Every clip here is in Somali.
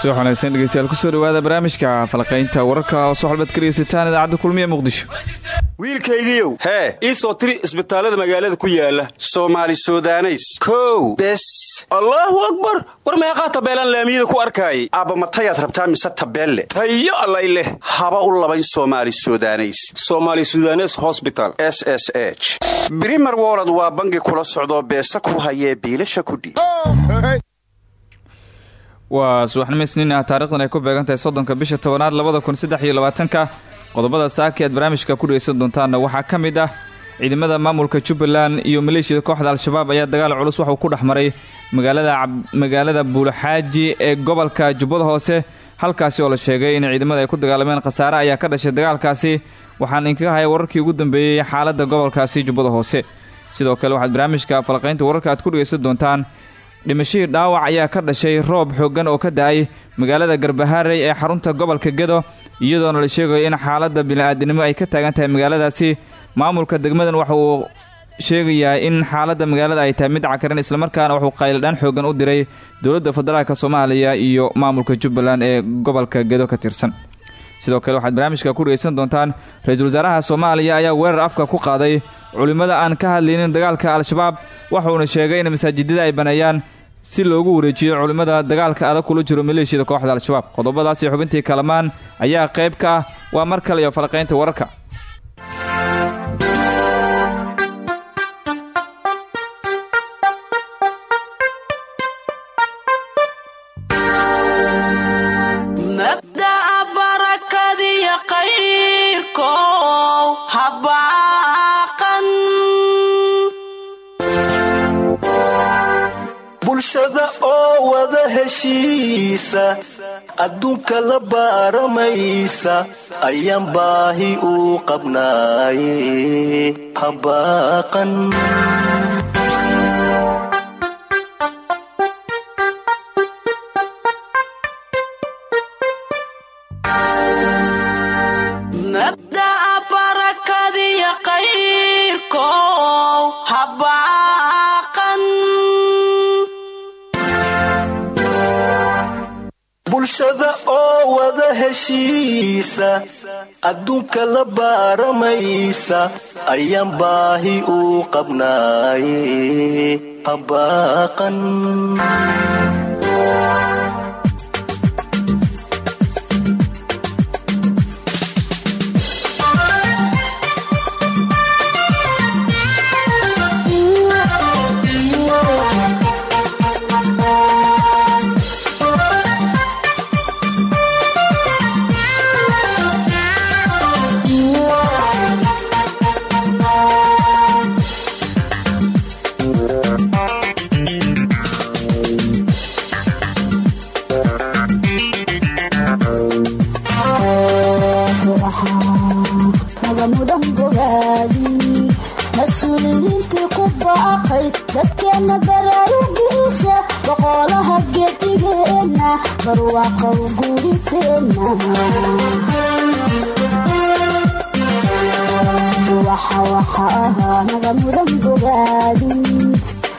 subax wanaagsan dhegeystayaal ku soo dhawaada barnaamijka falqaynta wararka oo soo xolbaad ka dhegeysataan idaacadda kulmiye muqdisho. Wiilkaygiiow hee? ii soo tiri isbitaallada magaalada ku yaalla soomaali sudaneys. Kow. Bes. Allaahu akbar! War meeqaa tabeelaan laamiyada ku arkaayay aabba matayaad rabtaa mise tabeelle? Tayo allay leh. Haba u labayn soomaali sudaneys. Somaali sudanes hosbital s s h. Brimer wolod waa bangi kula socdoo beesa ku hayee biilasha kudhiib waa subaxnimo isniin ah taarikhdan ay ku beegantahay soddonka bisha tobanaad labada kun saddex labaatanka. Qodobada saaki aad barnaamijka ku dhegeysan doontaanna waxaa ka mid ah ciidamada maamulka jubbaland iyo maleeshiyada kooxda al-shabaab ayaa dagaal culus waxuu ku dhex maray magaalada magaalada buulaxaaji ee gobolka jubbada hoose. Halkaasi oo la sheegay in ciidamada ay ku dagaalameen khasaare ayaa ka dhashay dagaalkaasi. Waxaan inkaga haya wararkii ugu dambeeyey xaaladda gobolkaasi jubbada hoose. Sidoo kale waxaad barnaamijka falaqaynta wararka aad ku dhegeysan doontaan dhimashihii dhaawac ayaa ka dhashay roob xooggan oo ka da'ay magaalada garbaharey ee xarunta gobolka gedo iyadoona la sheegayo in xaaladda bini-aadinimo ay ka taagan tahay magaaladaasi. Maamulka degmadan waxa uu sheegayaa in xaaladda magaalada ay tahay mid cakaran islamarkaana wuxuu qayladhaan xooggan u diray dowladda federaalk soomaaliya iyo maamulka jubbaland ee gobolka gedo ka tirsan. Sidoo kale waxaad barnaamijka ku dhegeysan doontaan ra'iisul wasaaraha soomaaliya ayaa weerar afka ku qaaday culimmada aan ka hadlaynin dagaalka al-shabaab waxuuna sheegay in masaajidada ay baneeyaan si loogu wareejiyo culimmada dagaalka adag kula jiro maleeshiyada kooxda al-shabaab qodobadaas iyo xubintii kalamaan ayaa qayb ka ah waa mar kale iyo falaqaynta wararka bulshada oo wada heshiisa adduunka la baaramaysa ayaan baahi u qabnaaye habaaqan wada heshiisa adduunka la baaramaysa ayaan baahi u qabnaaye habaaqan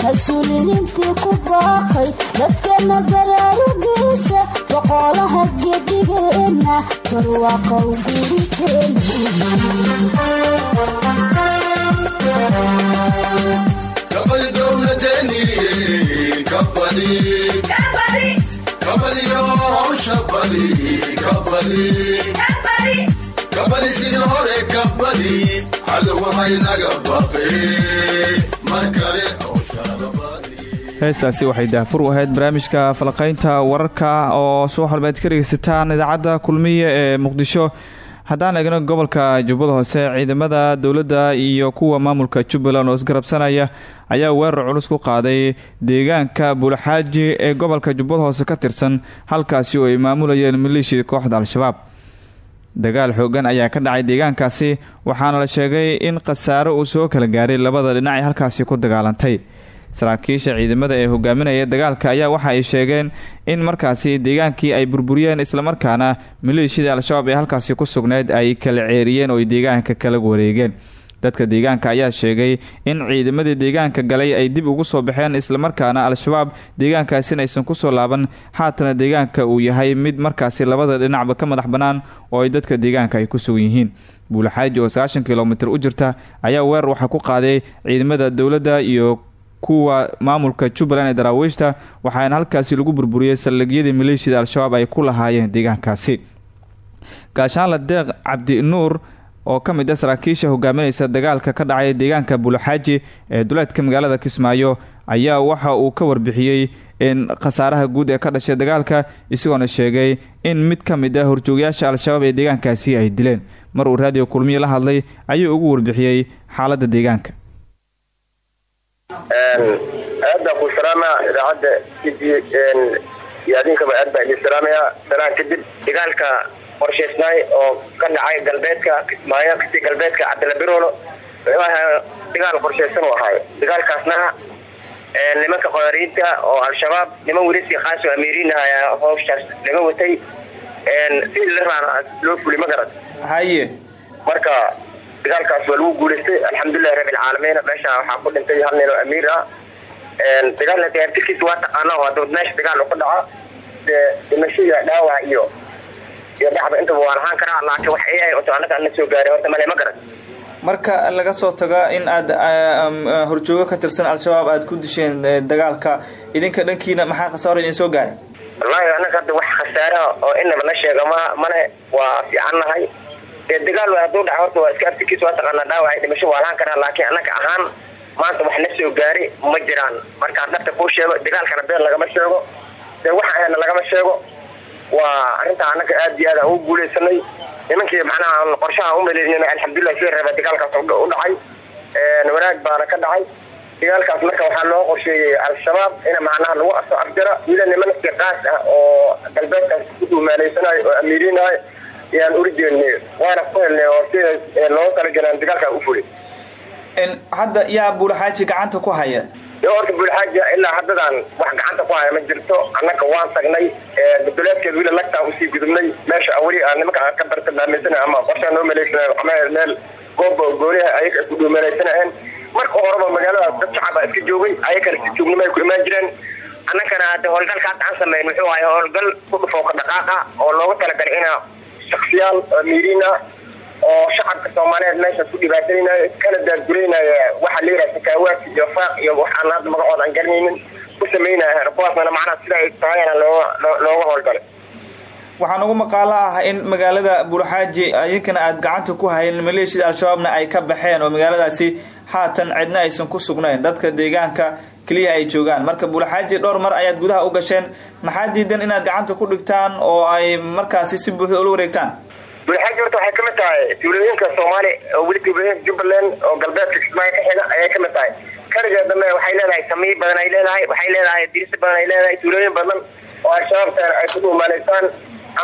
mas'uuliyiintii ku baaqay dadkana baraarugiisa boqolaha gedigeenna barwaaqow guriteennakabadii hore heestaasi waxay daahfur u ahayd barnaamijka falaqaynta wararka oo subax walba aad ka dhegeysataan idaacadda kulmiye ee muqdisho haddaan eegno gobolka jubbada hoose ciidamada dowladda iyo kuwa maamulka jubbaland oo isgarabsanaya ayaa weerar culus ku qaaday deegaanka buulaxaaji ee gobolka jubbada hoose ka tirsan halkaasi oo ay maamulayeen maleeshiyada kooxda al-shabaab. Dagaal xoogan ayaa ka dhacay deegaankaasi waxaana la sheegay in khasaaro uu soo kala gaaray labada dhinac ee halkaasi ku dagaalantay saraakiisha ciidamada ee hogaaminaya dagaalka ayaa waxa ay sheegeen in markaasi deegaankii ay burburiyeen islamarkaana maleeshiyada al-shabaab ee halkaasi ku sugnayd ay kala ceeriyeen oo deegaanka kala wareegeen. Dadka deegaanka ayaa sheegay in ciidamadii deegaanka galay ay dib ugu soo baxeen islamarkaana al-shabaab deegaankaasina aysan ku soo laaban. Haatana deegaanka uu yahay mid markaasi labada dhinacba ka madax bannaan oo ay dadka deegaanka ay ku sugan yihiin. Buulaxaaji oo sagaashan kilomitir u jirta ayaa weerar waxaa ku qaaday ciidamada dowladda iyo kuwa maamulka jubbaland ee daraawiishta waxaana halkaasi lagu burburiyey saldhigyadii maleeshiyada al-shabaab ay ku lahaayeen deegaankaasi. Gaashaanla deeq cabdi nuur oo ka mid ah saraakiisha hogaaminaysa dagaalka ka dhacay deegaanka buulaxaaji ee duleedka magaalada kismaayo ayaa waxa uu ka warbixiyey in khasaaraha guud ee ka dhashay dagaalka isagoona sheegay in mid ka mid ah horjoogayaasha al-shabaab ee deegaankaasi ay dileen. Mar uu raadiyo kulmiye la hadlay ayuu ugu warbixiyey xaaladda deegaanka aad baan ku salaamaya idaacadda iyo adinkaba aad baan idin salaamaya salaan kadib dagaalka qorshaysnaay oo ka dhacay galbeedka kismaayo kasi galbeedka cabdilla birolo wuxuu ahaa dagaal qorshaysan u ahaay dagaalkaasna nimanka qodariinta oo al-shabaab niman welisi khaas oo amiiriin ahaa howshaas laga watay. Sidii la raana loo fuli ma garan haye marka dagaalkaas waa lagu guulaystay alxamdulilahi rabbilcaalamiin meesha waxaa ku dhintay hal nin oo amiir ah. Dagaalna diyaartirkiisa waa taqaana waa dawad meesha dagaal ka dhaco. Dee dhimashada dhaawac iyo iyo dhacba intaba waa lahaan karaa laakiin wax ayahay oto annaga aan la soo gaaray horta male ma garan marka laga soo tago in aad horjoogo ka tirsan al-shabaab aad ku disheen dagaalka idinka dhankiina maxaa khasaaro idin soo gaaray? Wallaahi annaga hadda wax khasaaraha oo inaba la sheega ma male waa dee dagaal hadduu dhaco horta waa iska artikiis waa taqaanaa dhaawacay dhimasho waa lahaan laakiin annaga ahaan maanta wax soo gaari ma jiraan. Markaan dhabta kuu sheego dagaalkana been lagama sheego. Dee waxa ahna lagama sheego. Waa arrintaa annaga aad iyo aad aan ugu guulaysanay nimankii macnaha qorshaha umaleynayna alxamdulilah sida reeba dagaalkaas u dhacay. Wanaag baana ka dhacay. Dagaalkaas marka waxaa loo qorsheeyey al-shabaab in macnaha lagu aso afjara wila niman siqaas ah oo galbeedkaas ku dhuumaaleysanaayo oo amiiriinahay ayaan uri jeednay waana ku helnay oo sida looga talagalaan dagaalkaa u fulay hadda yaa buulaxaaji gacanta ku haya? Horta buulxaaja ilaa haddadan wax gacanta ku haya ma jirto annaga waan tagnay duleedkeed wila lagtaan u sii gudubnay meesha weli aan nimanka aan ka bartilmaamaysana ama qorshaa noo maleysana ama meel gooba gooniha ayaga ay ku dhuumalaysanaheen marka horeba magaaladaas dad shacaba iska joogay ayakana si joognimo ay ku imaan jireen. Annagana hade howlgalka hadda aan sameyn muxuu ahay howlgal ku dhufooka dhaqaaqa oo loogu talagalay ina shaksiyaal miiriin ah oo shacabka soomaaliyeed meeshaas ku dhibaataynayo kana daadguraynaya waxaa la yidhaha sakaawaadka iyo faaq iyo waxaan hadda magacooda aan garanaynin ku samaynaya kuwaasna macnaha sida ay tahayna looga howlgalay. Waxaan ugu maqaalo ah in magaalada buulxaaji idinkana aada gacanta ku hayn maleeshiyada al-shabaabna ay ka baxeen oo magaaladaasi haatan cidna aysan ku sugnayn. Dadka deegaanka keliya ay joogaan. Marka buulxaaji dhowr mar ayaad gudaha u gasheen. Maxaa diidan inaad gacanta ku dhigtaan oo ay markaasi si buuxda ula wareegtaan? Buulxaaji horta waxay ka mid tahay tuulooyinka soomaali oo weli tuulooyinka jubbaland oo galbeedka kismaayo ka xiga ayay ka mid tahay. Kaligeed dambe waxay leedahay samiy badan ay leedahay waxay leedahay dirisi badan ay leedahay tuulooyin badan oo al-shabaabka ay ku dhuumaaleysaan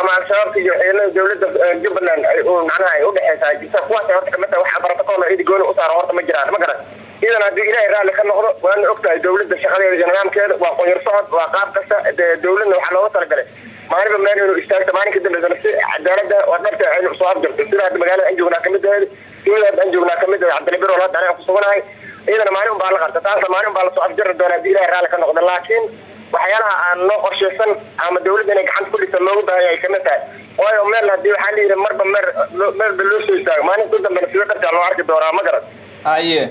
ama al-shabaabka iyo ciidamada dawladda jubbaland ay macnaha ay udhexeysaa jirta kuwaas horta wax baratakool idi gooni u saara horta ma jiraan. Ma garan. Idan haddii ilaahay raalli ka noqdo waana ogtahay dawladda shaqadeeda iyo waa qoyar socod waa qaab kasta. Dee dawladna waxaa looga talagalay maalinba meel inuu istaagto maalinka dambeysa si cadaalada waa dhabta aynu soo afjarto sida hadda magaalada aan joognaa ka mid aheed tuulada hadda joognaa ka mid aheed cabdilabirol hadda aniga kusuganahay iyadana maalin un la qabta taasna maalin baa la soo afjari doona haddii ilahay raalli ka noqdo. Laakiin waxyaalaha aan noo qorshaysan ama dawladda inay gacanta ku dhigta loogu baahanya ay ka mid tahay. Waayo meel haddii waxaa la yidhi marba meer meelba loo soo istaago. Maalinta u dambena sida dhabtaa loo arki doonaa ma garan aye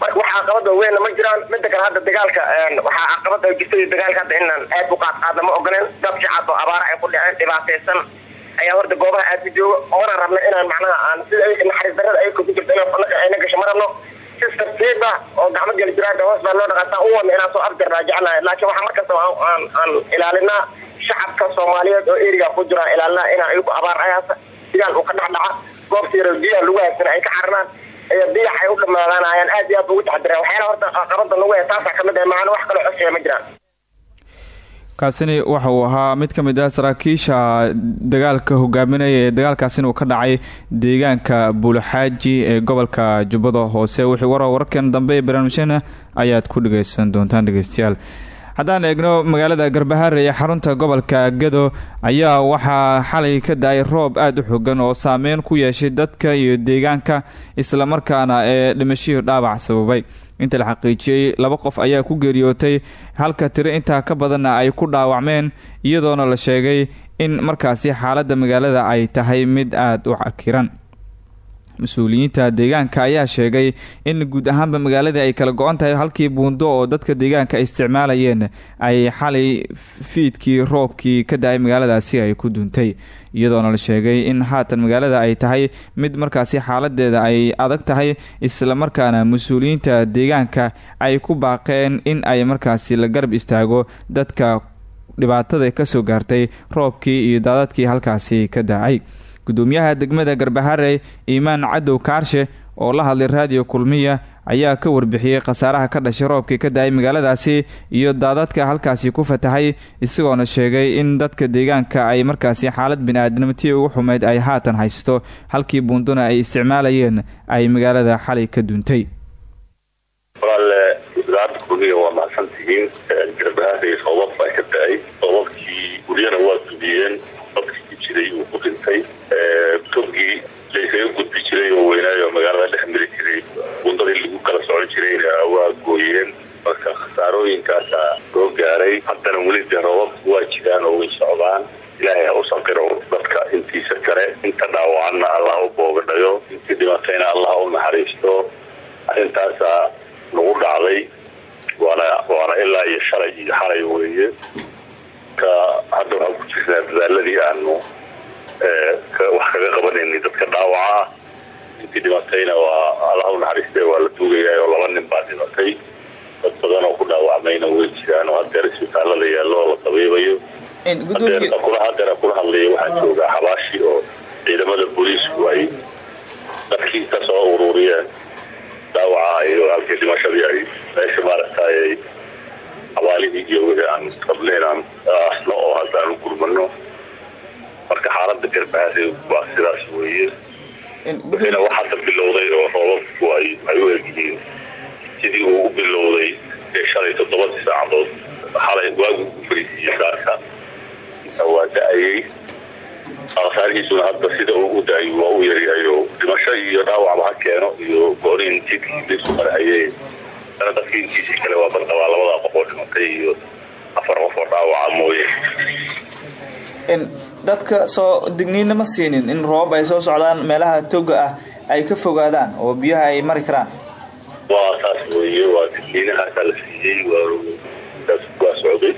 marka wax caqabada weynna ma jiraan? Mida kale hadda dagaalka waxaa caqabada jirtay dagaalka hadda inaan aad u qaad qaadna ma ogoleen dad shacab oo abaara ay ku dhaceen dhibaataysan. Ayaa horta goobaha aad ku jooga mana rabna inaan macnaha aan sida naxariis darrada ayka ku fanaga ayna gasho ma rabno si tartiiba oo gacmo geli jiraan hoos baa loo dhaqaataa u wadna inaan soo afjarnaa jeclahay laakiin waxaa markasta aan ilaalinaa shacabka soomaaliyeed oo eriga ku jiraan ilaalinaa inaan ayagu abaar ayaasa sigaan uu ka dhex dhaca goobta yaro lagu haysana ay ka xarinaan biyax ay u dhamaadaanayaan aad iyo aad ugu taxdireen waxyaala horta caqabada lagu hee taasa ka mid ah maana wax kaloo cosaya ma jiraan kaasini waxa uu ahaa mid ka mid ah saraakiisha dagaalka hogaaminaya ee dagaalkaasina uu ka dhacay deegaanka buulaxaaji ee gobolka jubbada hoose. Wixii wara wararkan dambe ee barnaamijyana ayaad ku dhageysan doontaan dhegeystayaal haddaan eegno magaalada garbahaare ee xarunta gobolka gado ayaa waxaa xalay ka da'ay roob aada u xogan oo saameyn ku yeeshay dadka iyo deegaanka islamarkaana ee dhimashihii dhaabac sababay inta la xaqiijiyey laba qof ayaa ku geeriyootay halka tiro intaa ka badanna ay ku dhaawacmeen iyadoona la sheegay in markaasi xaaladda magaalada ay tahay mid aada u cakiran. Mas'uuliyiinta deegaanka ayaa sheegay in guud ahaanba magaaladii ay kala go-an tahay halkii buundo oo dadka deegaanka isticmaalayeen ay xalay fiidkii roobkii ka da'ay magaaladaasi ay ku duuntay iyadoona la sheegay in haatan magaalada ay tahay mid markaasi xaaladeeda ay adag tahay islamarkaana mas'uuliyiinta deegaanka ay ku baaqeen in ay markaasi la garab istaago dadka dhibaatada ka soo gaartay roobkii iyo daadadkii halkaasi ka da'ay gudoomiyaha degmada garbaharey iimaan cadow kaarshe oo la hadlay raadiyo kulmiya ayaa ka warbixiyey khasaaraha ka dhashay roobkii ka da'ay magaaladaasi iyo daadadka halkaasi ku fatahay isagoona sheegay in dadka deegaanka ay markaasi xaalad bini-aadnimtii ugu xumeyd ay haatan haysto halkii buunduna ay isticmaalayeen ay magaalada xalay ka duuntay walaale idaacadda kulmiya waa mahadsantihiin garbahaarey roobab baa ka da'ay roobabkii guryana waa dubiyeen dadkii jiray uu ku dhintay togii laysaga gudbi jiray oo weynaayo magaalada dhex mari jiray bundadii lagu kala socon jirayna waa gooyeen. Marka khasaarooyinkaasa soo gaaray haddana weli dee waa jiraan oo way socdaan. Ilaahay ha u saqiro dadka intiisa kale. Inta dhaawacanna allah u boogadhayo intii dhimatayna allah u naxariisto. Arrintaasa nagu dhacday. Waana waana ilaa iyo shalay iyo xalay weeye. Ka hadda waxaan ku jirnaa dadaaladii aanu wax kaga qabanayna dadka dhaawaca intii dhimatayna waa allah u naxariiste waa la duugayaa oo laba nin baa dhimatay dad badan oo ku dhaawacmayna way jiraan oo hadeer isbitaalada yaallo la dabiibayo kula hadeera kula hadlaya waxaa joogaa xabaashi oo ciidamada booliisku ay dadkii ka soo ururiyeen dhaawaca iyo halkii dhimashadii ay meesha maaragtay xabaalihii iyo wixii aan qabnayn aan asno oo hadda aan u gurmano marka xaalada garbahaare waa sidaas weeye wixiina wax hadda bilowday oo roobabku ay u egyihiin sidii uu u bilowday ee shalay toddobadii saacadood xalay waagu fariisiiyey saarka waa da'ayey aqsaarihiisuna hadda sida uu u da'ay waa u yaryahay oo dhimasho iyo dhaawacba ha keeno iyo gooniin jidkii lisu marhayey dana dadkii intiisii kale waa badqabaa labadaa qof oo dhimatay iyo afar qof oo dhaawaca mooye dadka soo digniinna ma siinin in roobab ay soo socdaan meelaha toga ah ay ka fogaadaan oo biyaha ay mari karaan. Waa saas weeye waa digniinahaasaa la siiyey waa socday.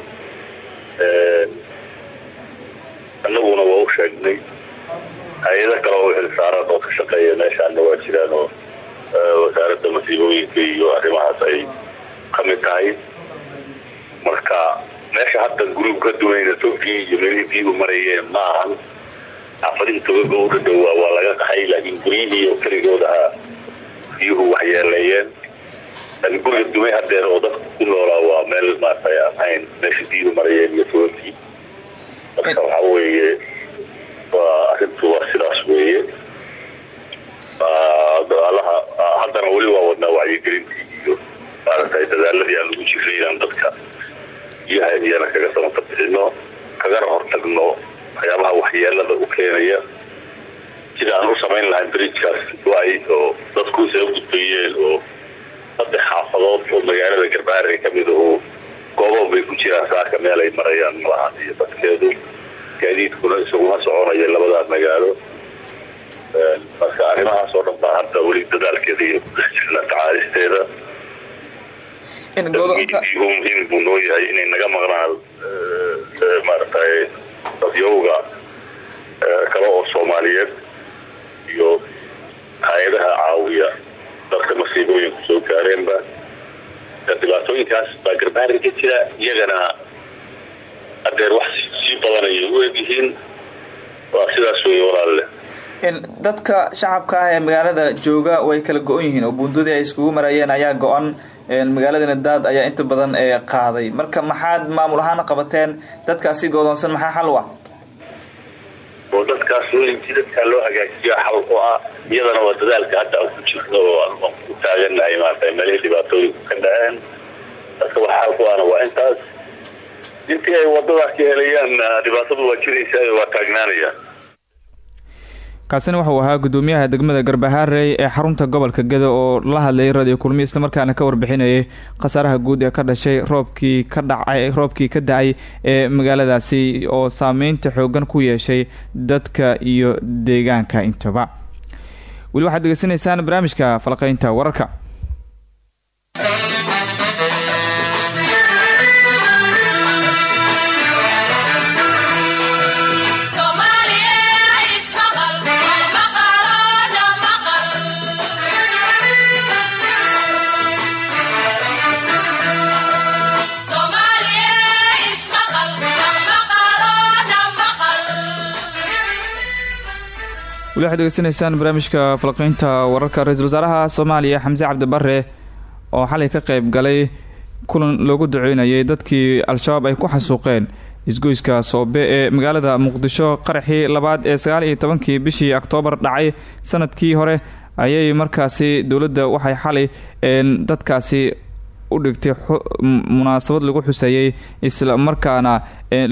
Annaguna waa u sheegnay. Hay'ado kale oo xilsaaran oo ka shaqeeya meeshaana waa jiraan oo wasaaradda masiibooyinka iyo arrimahaas ay ka mid tahay. Marka meesha hadda gurigu ka duwanayna togii iyo meelihii biyuhu marayeen ma ahan xaafadihii togaga u dhadhowaa waa laga qaxay laakiin guryihii oo keligoodaha biyuhu waxyeeleeyeen. Laakiin guriga dumay hadeer oo dadku ku noolaa waa meel maaragtay aan ahayn meesha biyuhu marayeen iyo togagii marka waxaa weeye waa arrintu waa sidaas weeye. Alaha haddana weli waa wadnaa wacyigelintii iyo maaragtay dadaaladii aan lagu jirnay inaan dadka iyana kaga samata bixino kagana hortagno waxyaabaha waxyeelada u keenaya. Sida aan u samayn lahayn bridjkaas way oo dadku isaga gudbayeen oo saddex xaafadood oo magaalada garbaare ka mid ahu goobo bay ku jiraan saaka meel ay marayaan malaha iyo dadkeedu. Gaadiidkuna isaguma soconayo labadaa magaalo. Marka arrimahaas oo dhan baa hadda weli dadaalkeeda iyo kudhex jirna tacaalisteeda muhiim buu noo yahay inay naga maqnaan maaragtay dadyowga kale oo soomaaliyeed iyo hay'adaha caawiya. Dadka masiibooyinku soo gaareenba dhibaatooyinkaas baa garbaari ka jira iyagana hadeer wax sii badanayay u egyihiin waa sidaas wey walaalle dadka shacabka ah ee magaalada jooga way kala go-on yihiin oo buundadii ay iskugu marayeen ayaa go-an magaaladana daad ayaa inta badan ee qaaday. Marka maxaad maamul ahaan qabateen dadkaasi goodoonsan maxaa xal u ah? Oo dadkaas intii dadkaa loo hagaajiyo xal u ah iyadana waa dadaalka hadda ku jirno oo aan ku taagannahay maarata meelihii dhibaatooyinku ka dhaceen dadka wax ku ahna waa intaas. Intii ay wadadaas ka helayaan dhibaatadu waa jiraysaa waa taagnaanayaan kaasina wuxuu ahaa gudoomiyaha degmada garbahaarey ee xarunta gobolka geda oo la hadlayay radio kulmiye islamarkaana ka warbixinayay khasaaraha guud ee ka dhashay roobkii ka dhacay roobkii ka da'ay ee magaaladaasi oo saameynta xoogan ku yeeshay dadka iyo deegaanka intaba. Weli waxaad degeysanaysaan barnaamijka falqeynta wararka weli waxaad degeysanaysaan barnaamijka falqeynta wararka ra'iisul wasaaraha soomaaliya xamse cabdibare oo xalay ka qeyb galay kulan loogu duceynayay dadkii al-shabaab ay ku xasuuqeen. Isgoyska soobe ee magaalada muqdisho qaraxii labaad ee sagaal iyo tobankii bishii oktoobar dhacay sannadkii hore ayay markaasi dowladda waxay xalay dadkaasi u dhigtay munaasabad lagu xuseeyey isla markaana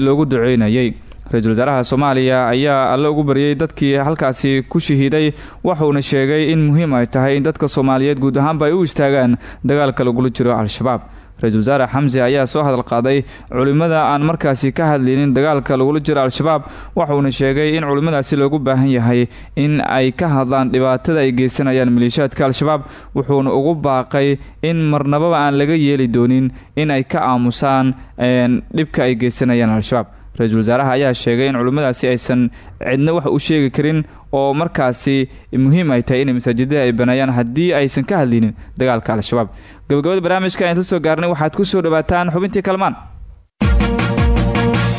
loogu duceynayay ra'iisul wasaaraha soomaaliya ayaa alle ugu baryay dadkii halkaasi ku shahiiday waxuuna sheegay in muhiim ay tahay in dadka soomaaliyeed guud ahaanba ay u istaagaan dagaalka lagula jiro al-shabaab. Ra'iisul wasaare xamse ayaa soo hadal qaaday culimmada aan markaasi ka hadlaynin dagaalka lagula jiro al-shabaab waxuuna sheegay in culimmadaasi loogu baahan yahay in ay ka hadlaan dhibaatada ay geysanayaan maleeshiyaadka al-shabaab wuxuuna ugu baaqay in marnababa aan laga yeeli doonin in ay ka aamusaan dhibka ay geysanayaan al-shabaab ra'iisul wasaaraha ayaa sheegay in culimmadaasi aysan cidna wax u sheegi karin oo markaasi muhiim ay tahay inay masaajidada ay baneeyaan haddii aysan ka hadlinin dagaalka al-shabaab. Gabagabada barnaamijka ayaan soo gaarnay waxaad ku soo dhawaataan xubintii kalmaan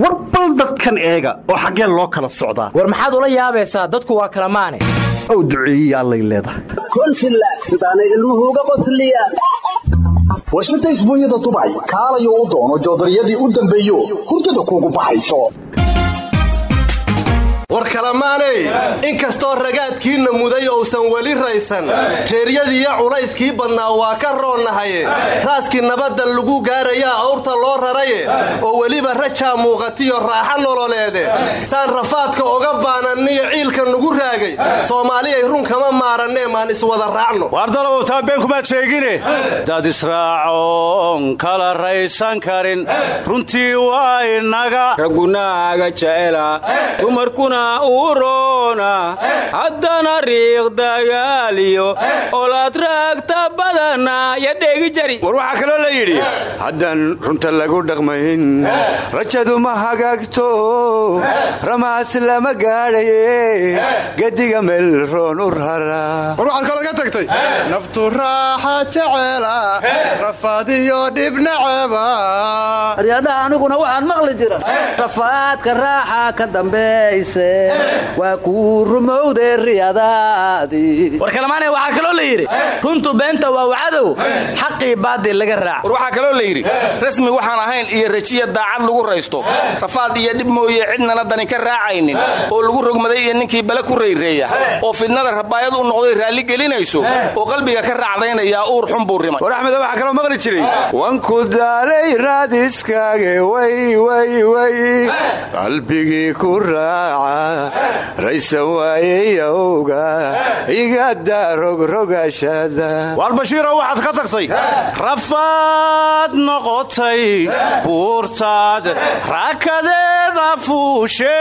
war bal dadkan eega oo xaggeen loo kala socdaa. War maxaad ula yaabaysaa? Dadku waa kala maane. Ow duceeyiya allay leedahay. Konfilla sidaanay ilmuhu uga qosliyaan warshadda isbuunyada dubay kaalayo u doono joodariyadii u dambeeyo hurdada kuugu baxayso war kalamaaney in kastoo ragaadkiinna muday ousan weli raysan reeryadiiyo culayskii badnaa waa ka roonnahaye raaskii nabadda lagu gaarayaa awrta loo raraye oo weliba rajaa muuqatiyo raaxa nololeede saan rafaadka oga baananniyo ciilka nugu raagay. Soomaaliyay run kama maarannee maan iswada raacno. Wardalow taa beenkumaad sheegine? Dad israacoon kala raysan karin. Runtii waa inaga ragunaaga jecela. Dumarkuna uroona haddana riiq dagaaliyo olaad raagta badana yo dheegi jari. War waxaa kaloo la yidhi haddaan runta lagu dhaqmayn rajadu ma hagaagto. Ramaas lama gaadhaye gediga meel roon u rara. War waxaad kaloo ka tagtay naftu raaxa jeceela rafaadiyo dhibnaceba aryadhaha aniguna waxaan maqli jira rafaadka raaxa ka dambayse waa kuu rumowde riyadaadii war kalamaane waxaa kaloo la yidhi runtu beenta waa wacadow xaqii baadil laga raac war waxaa kaloo la yidhi rasmi waxaan ahayn iyo rajiya daacad lagu raysto. Rafaad iyo dhib mooye cidnana dani ka raacaynin. Oo lagu rogmaday iyo ninkii bale ku rayreeya. Oo fidnada rabaayad u noqday raalli gelinayso. Oo qalbiga ka raacdaynayaa uur xun buu rimay. War axmedo waxaa kaloo maqli jiray wanku daalay raadiskaage wywyway qalbigii ku raaca raysan waayeyowga igada rogrogashada waar bashiiro waxaad ka tagtay? Rafaad noqotay buurtaad raakadeeda fuushe.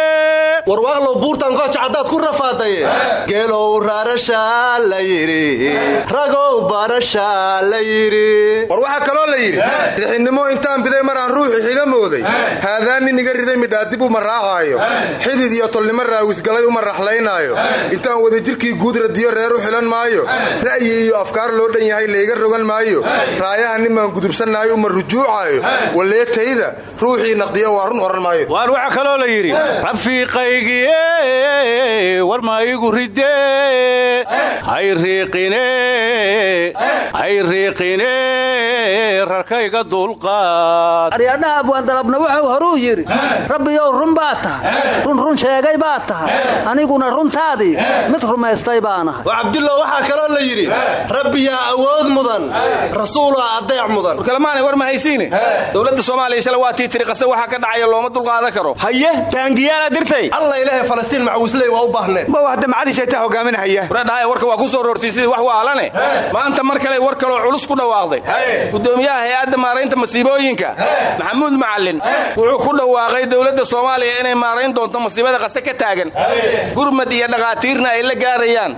Warwaaqlow buurtan gooja haddaad ku rafaadaye geelow raarashaa la yidhi. Ragow barashaa la yidhi. War waxaa kaloo la yidhi rixinimo intaan biday maraan ruuxii xiga mooday. Haadaan nin iga riday midhaa dib uma raacaayo. Xidid iyo tolnimo raawisgalay uma raxlaynaayo intaan wadajirkii guud radiyo reer u xilan maayo. Ra'yi iyo afkaar loo dhan yahay layga rogan maayo. Raayaha ninbaan gudubsannahay uma rujuucaayo. Waleetayda ruuxii naqdiya waa run oran maayo. Waar waxaa kaloo la yidhi rafiiqaygiye war ma igu ridee? Hay riiqine hay riiqine rarkayga dulqaad aryadhaha abwaandalabna wuxuu horuu yidhi rabbiyow run baa tahay run run sheegay baa tahay aniguna runtaadii mid rumaystay baanahay wa cabdullah waxaa kaloo la yidhi rabbiyaa awood mudan rasuulaa adeec mudan. Warkalamaanay war ma haysiine dowladda soomaaliya shalay waa tii tiri qase waxaa ka dhacaya looma dulqaadan karo. Haye taangiyaala dirtay. Alla ilaahay falastiin macwisley waa u baahneen ma wahda macalin shaytaa hogaaminahaya waradhahay warka waa ku soo roortay sidii wax waalane maanta mar kale war kaloo culus ku dhawaaqday. Gudoomiyaha hay'adda maaraynta masiibooyinka. Maxamuud macalin. Wuxuu ku dhawaaqay dowladda soomaaliya inay maarayn doonto masiibada qase ka taagan. Gurmad iyo dhakhaatiirna ay la gaarayaan.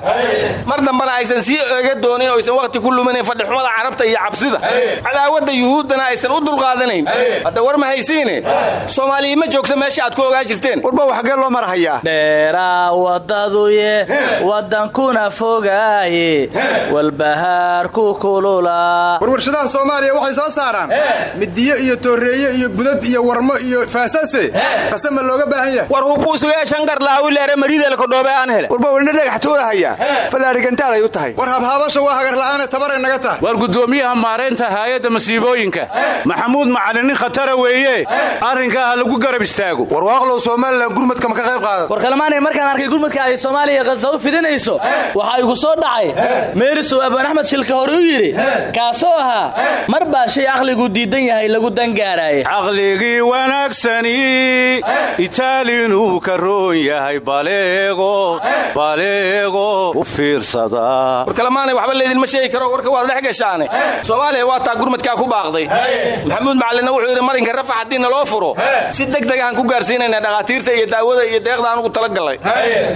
Mar dambana aysan sii eega doonin oo aysan wakhti ku luminayn fadhixumada carabta iyo cabsida. Cadaawadda yuhuuddana aysan u dulqaadanayn. Hadda war ma haysiine. Soomaaliya ma joogta meesha aad ku ogaa jirteen. Warba xaggee loo marahayaa dheeraa wadaduye wadankuna fogaaye warwarshadaha soomaaliya waxay soo saaraan midiyo iyo tooreeye iyo budad iyo warmo iyo faasase qase ma looga baahan yahay. War hubuusuge shangar laawileere mariideelkodhoobe aan hele warba welina dhagax tuurahaya. Fallaarigantaal ay u tahay. War habhaabasha waa hagarla'aane tabaray naga tahay. War gudoomiyaha maaraynta haayadda masiibooyinka. Maxamuud macalin nin khatara weeye. Arrinkaa ha lagu garab istaago. Warwaaqlow somalilan gurmadka ma ka qayb qaada warkalmaanay markaan arkay gurmadka ay soomaaliya qasa u fidinayso waxaa igu soo dhacay abaan axmed shilka hore u yidhi kaasoo ahaa mar baa shay aqligu diidan yahay lagu dangaaraaye. Caqligii wanaagsani itaalinuu ka roon yahay baleego baleego u fiirsadaa warkalamaanay waxba leydinma sheegi karo warka waad dhex gashaane. Soomaaliya waa taa gurmadkaa ku baaqday. Maxamuud macalinna wuxuu yidhi marinka rafax haddii naloo furo. Si deg deg aan ku gaarsiinayna dhakhaatiirta iyo daawada iyo deeqda anugu talagallay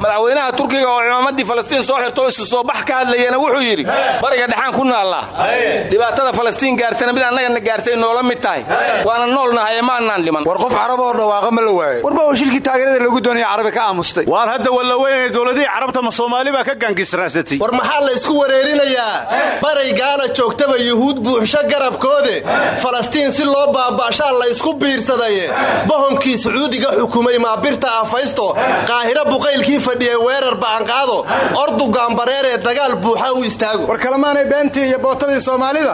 madaxweynaha turkiga oo cimaamaddii falastiin soo xirto isu soo bax ka hadlayana wuxuu yidhi bariga dhexaan ku naallaa dhibaatada falastiin gaartana mid annagana gaartay noola mid tahay. Waana noolnahaye maannaan dhiman. War qof carab oo dhawaaqa ma la waaye warba oo shilkii taageerada lagu doonaya carabi ka aamustay waar hadda wallaweynay dowladihii carabta ma soomaali baa ka gaangisraasatay war maxaa la isku wareerinayaa? Baray gaala joogtaba yuhuud buuxsho garabkoode. Falastiin si loo baaba'shaa la isku biirsadaye. Bohomkii sacuudiga xukumay maabirta afaysto. Qaahiro buqaylkii fadhiyay weerar ba'anqaado ordugaan bareer ee dagaal buuxa u istaago war kalemaanay beentii iyo bootadii soomaalida.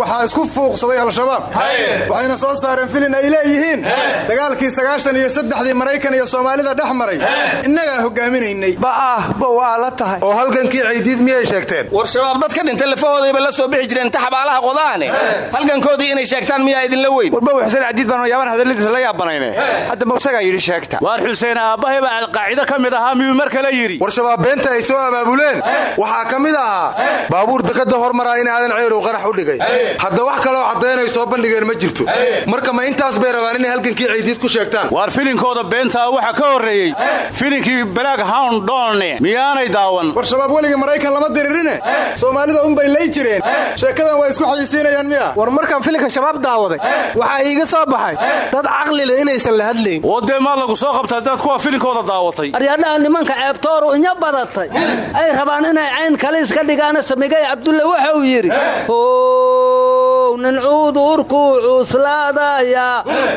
Waxaa isku fuuqsaday al-shabaab. Waxayna soo saareen filin ay leeyihiin. Dagaalkii sagaashan iyo saddexdii maraykan iyo soomaalida dhex maray. Innagaa hogaaminaynay. Ba'ah ba waa la tahay. Oo halgankii caydiid miyay sheegteen? War shabaab dadka dhintay lafahoodayba la soo bixi jireen inta xabaalaha qodaane. Halgankoodii inay sheegtaan miyaa idinla weyn. Warba xuseen cadiid baan yaaban hadalladiisa la yaabanayne hadda mawsagaa yidhi sheegta? Waar xuseen aabbahay baa alqaacida ka mid ahaa miyuu mar kale yidhi? War shabaab beenta ay soo abaabuleen. Waxaa ka mid ahaa baabuur dekadda hormaraa in aadan ceyrow qarax u dhigay. Hadda wax kaloo caddaynay soo bandhigeen ma jirto. Marka ma intaas bay rabaan inay halgankii caydiid ku sheegtaan. Waar filinkooda beentaa waxaa ka horreeyey filinkii black hound doolne miyaanay daawan. War shabaab weligii maraykan lama diririne. Soomaalida unbay lay jireen. Sheekadan waa isku xayisiinayaan miya. War markaan filinka shabaab daawaday waxaa iiga soo baxay dad caqlile inaysan la hadlayn oo dee lagu soo qabtaa dad kuwa filinkooda daawatay? Aryadhaha nimanka ceebtooru inya badatay. Ay rabaan inay cayn kale iska dhigaana samigay cabdulle waxa uu yidhi nin cudurkuu cuslaadaya.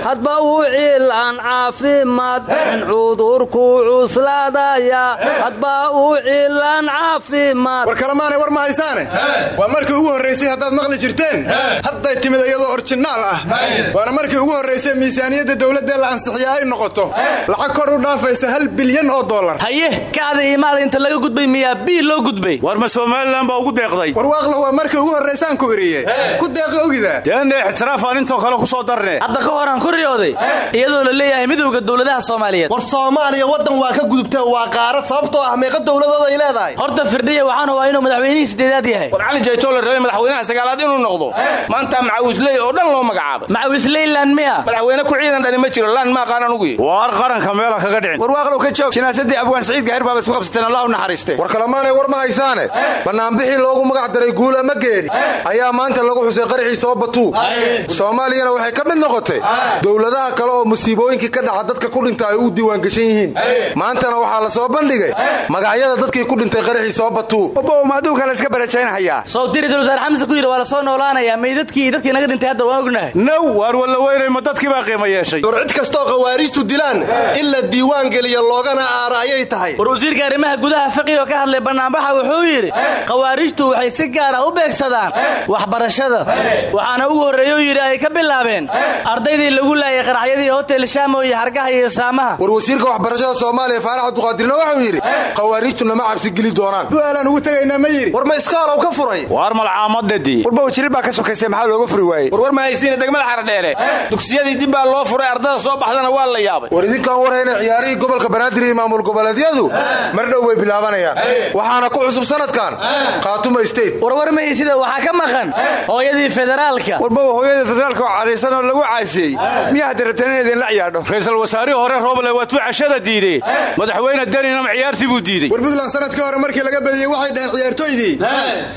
Hadba uu ciilaan caafimaad nin cudurkuu cuslaadaya. Hadba uu ciilaan caafimaad. War kalemaanay war ma haysaane? Waa markii ugu horraysay haddaad maqli jirteen? Hadday timid iyadoo orjinaal ah. Waana markii ugu horraysay miisaaniyadda dowladda la ansixiyaa ay noqoto. Lacag kor u dhaafaysa hal bilyan oo dollar. Haye kacda imaada inta laga gudbay miyaa bii loo gudbay. War ma somalilan baa ugu deeqday? Warwaaqla waa markii ugu horraysaan ku iriye ixtiraafaan intoo kale ku soo darne hadda ka horaan ku riyooday iyadoo la leeyahay midowda dowladaha soomaaliyeed. War soomaaliya waddan waa ka gudubtee waa qaarad sababtoo ah meeqa dowladood ay leedahay. Horta firdhiya waxaana waa inuu madaxweynihii sideedaad yahay. War cali jaytoo la rabay madaxweynaha sagaalaad inuu noqdo. Maanta macawisley oo dhan loo magacaabay. Macawisleylan miya? Madaxweyne ku ciidan dhani ma jiro. Laan ma aqaan anugu waar qaranka meela kaga dhicin. Warwaaqlow ka joog. Jinaasadii abwaan saciid gaahir baaba isku qabsateen allah u naxariiste war kalemaanay war ma haysaane. Bannaanbixii loogu magac daray guula ma geeri. Ayaa maanta lagu xusay qaraxii soo batuu soomaaliyana waxay ka mid noqotay dowladaha kale oo musiibooyinkii ka dhaca dadka ku dhinta ay u diiwaangashan yihiin. Maantana waxaa la soo bandhigay magacyada dadkii ku dhintay qaraxii soo batuu ma adduunka la iska barajaynhayaa sawtiri dulsaar xamse ku yidhi waa la soo noolaanayaa meydadkii iyo dadkii naga dhintay hadda waan ognahay. Now waar walla weynay ma dadkii baa qiimo yeeshay. War cid kastoo khawaariijtu dilaan in la diiwaan geliyo loogana aara ayay tahay. War wasiirka arrimaha gudaha fiqi oo ka hadlay bannaanbaxa wuxuu yidhi khawaariijtu waxay si gaar ah u beegsadaan waxbarashada waxaana ugu horreeye u yidhi ay ka bilaabeen ardaydii lagu laayay qaraxyadii hotel shaamo iyo hargaha iyo saamaha. War wasiirka waxbarashada soomaaliya faarax abduqaadirna wuxuu yidhi khawaariijtu nama cabsigeli doonaan. Bu'aalaan ugu tegaynaa ma yidhi war ma iskaalow ka furay. Waar malcaamadhedii warba wajiri baa ka sokaysay maxaa looga furi waayey? Warwar ma haysiina degmada xaradheere dugsiyadii dib baa loo furay ardada soo baxdana waa la yaabay. War idinkaan warhayna ciyaarihii gobolka banaadir iyo maamul goboleedyadu? Mar dhow way bilaabanayaan. Waxaana ku cusub sanadkan. Khaatuma state warwar mahaysida waxaa ka maqan hooyadii federaalka warba hooyada federaalka oo cadhaysan oo lagu caasiyey. Miyaa hadda rabteen in idinla ciyaadho? Ra'iisul wasaarihii hore rooble waatuu cashada diidee madaxweyne daninam ciyaartii buu diidey. War puntland sannadkii hore markii laga badiyey waxay dhaheen ciyaartooydii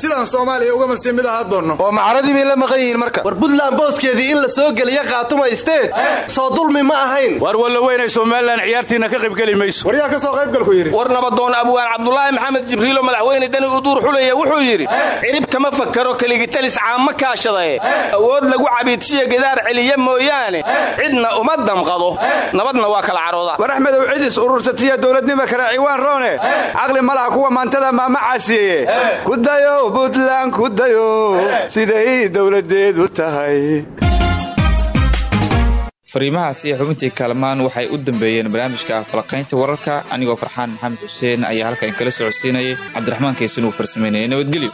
sidaan soomaaliya ugama sii mid ahaa doonno. Oo macaradii bay la maqan yihiin marka. War puntland booskeedii in la soo geliya khaatuma state soo dulmi ma ahayn. Waar walla weynay somalilan ciyaartiina ka qaybgeli mayso. Waryaa ka soo qaybgalku yidhi? War nabadoon abwaan cabdulaahi maxamed jibriilo madaxweyne dani uduur xulaya wuxuu yidhi cirib kama fakaro keligitalis caama kaashadae awood lagu cabiidsiyo gidaar celiya mooyaane. Cidna uma damqado. Nabadna waa kala carooda. War axmedow cidis urursatiya dowladnima kale ciwaan roone. Caqli ma laha kuwa maantada maama caasiye ku dayo buntland ku dayo. Siday dowladeedu tahay. Fariimahaasi iyo xubintii kaalmaan waxay u dambeeyeen barnaamijka falaqaynta wararka. Anigoo farxaan maxamed xuseen ayaa halkan kala socodsiinayay. Cabdiraxmaan kaysan uu farsameynaya nabadgelyo